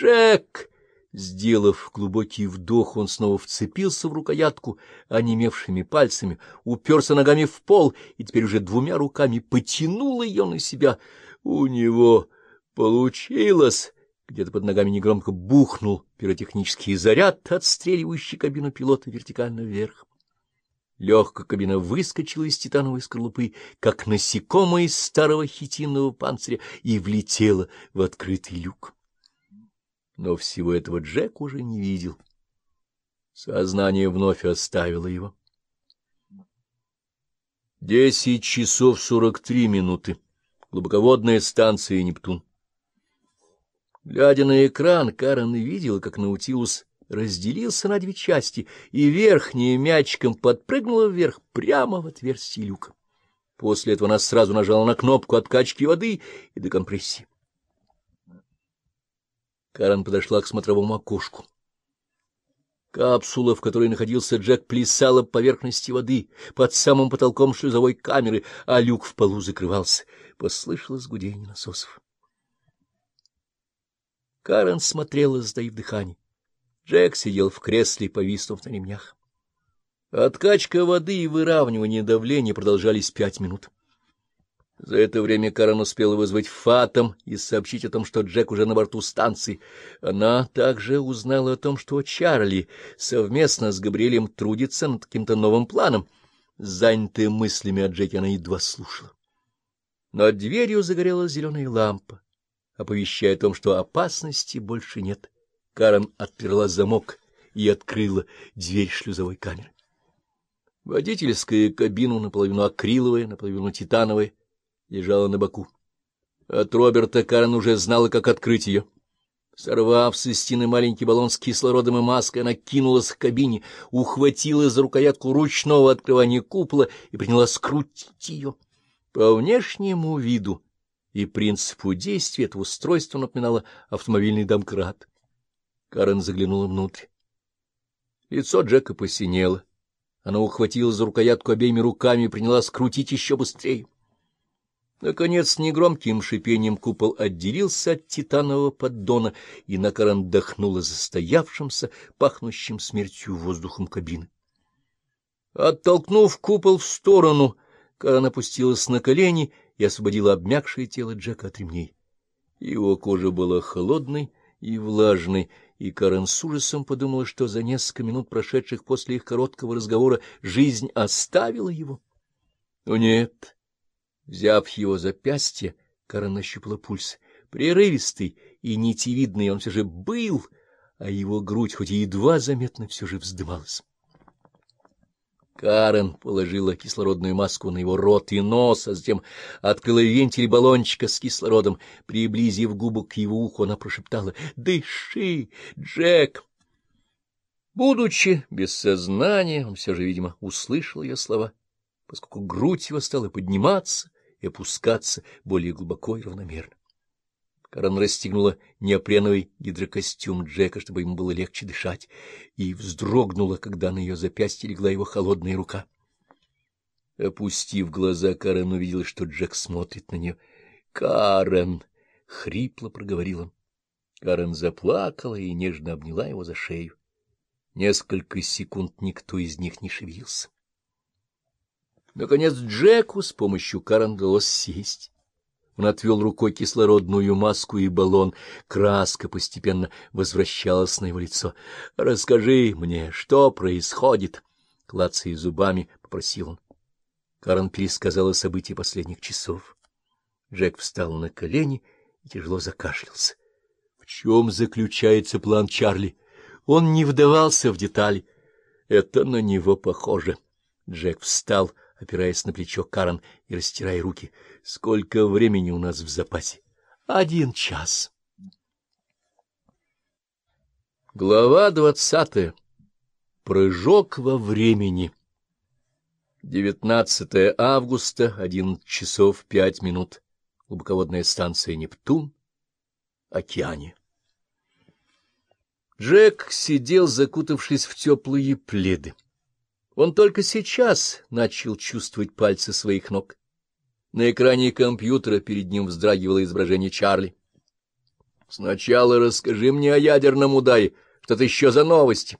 Джек! Сделав глубокий вдох, он снова вцепился в рукоятку онемевшими пальцами, уперся ногами в пол и теперь уже двумя руками потянул ее на себя. У него получилось! Где-то под ногами негромко бухнул пиротехнический заряд, отстреливающий кабину пилота вертикально вверх. Легкая кабина выскочила из титановой скорлупы, как насекомое из старого хитинного панциря, и влетела в открытый люк. Но всего этого Джек уже не видел. Сознание вновь оставило его. Десять часов сорок три минуты. Глубоководная станция «Нептун». Глядя на экран, Карен видела, как Наутилус разделился на две части, и верхняя мячиком подпрыгнула вверх прямо в отверстие люка. После этого она сразу нажала на кнопку откачки воды и декомпрессии. Карен подошла к смотровому окошку. Капсула, в которой находился Джек, плясала по поверхности воды под самым потолком шлюзовой камеры, а люк в полу закрывался. Послышалось гудение насосов. Карен смотрела, сдаив дыхание. Джек сидел в кресле, повиснув на ремнях. Откачка воды и выравнивание давления продолжались пять минут. За это время Карен успела вызвать Фатом и сообщить о том, что Джек уже на борту станции. Она также узнала о том, что Чарли совместно с Габриэлем трудится над каким-то новым планом. Занятая мыслями о Джеке, она едва слушала. Над дверью загорелась зеленая лампа, оповещая о том, что опасности больше нет. Карен отперла замок и открыла дверь шлюзовой камеры. Водительская кабина, наполовину акриловая, наполовину титановая, лежала на боку. От Роберта Карен уже знала, как открыть ее. Сорвав со стены маленький баллон с кислородом и маской, она кинулась к кабине, ухватила за рукоятку ручного открывания купола и принялась скрутить ее. По внешнему виду и принципу действия этого устройства напоминало автомобильный домкрат. Карен заглянула внутрь. Лицо Джека посинело. Она ухватила за рукоятку обеими руками и принялась крутить еще быстрее. Наконец, негромким шипением купол отделился от титанового поддона, и на Карен дохнуло застоявшимся, пахнущим смертью воздухом кабины. Оттолкнув купол в сторону, Карен опустилась на колени и освободила обмякшее тело Джека от ремней. Его кожа была холодной и влажной, и Карен с ужасом подумала, что за несколько минут, прошедших после их короткого разговора, жизнь оставила его. Но нет. Взяв его запястье, Карен нащупала пульс. Прерывистый и нитевидный он все же был, а его грудь хоть и едва заметно все же вздымалась. Карен положила кислородную маску на его рот и нос, а затем открыла вентиль баллончика с кислородом. Приблизив губу к его уху, она прошептала «Дыши, Джек!» Будучи без сознания, он все же, видимо, услышал ее слова, поскольку грудь его стала подниматься и опускаться более глубоко и равномерно. Карен расстегнула неопреновый гидрокостюм Джека, чтобы ему было легче дышать, и вздрогнула, когда на ее запястье легла его холодная рука. Опустив глаза, Карен увидела, что Джек смотрит на нее. — Карен! — хрипло проговорил он. Карен заплакала и нежно обняла его за шею. Несколько секунд никто из них не шевелился. Наконец Джеку с помощью Карен удалось сесть. Он отвел рукой кислородную маску и баллон. Краска постепенно возвращалась на его лицо. — Расскажи мне, что происходит? — клацая зубами, попросил он. Карен пересказала события последних часов. Джек встал на колени и тяжело закашлялся. В чем заключается план Чарли? Он не вдавался в детали. Это на него похоже. Джек встал, опираясь на плечо Карен и растирая руки. — Сколько времени у нас в запасе? — Один час. Глава двадцатая. Прыжок во времени. 19 августа, 11 часов 5 минут. Глубоководная станция «Нептун», океане. Джек сидел, закутавшись в теплые пледы. Он только сейчас начал чувствовать пальцы своих ног. На экране компьютера перед ним вздрагивало изображение Чарли. Сначала расскажи мне о ядерном ударе, что-то еще за новости.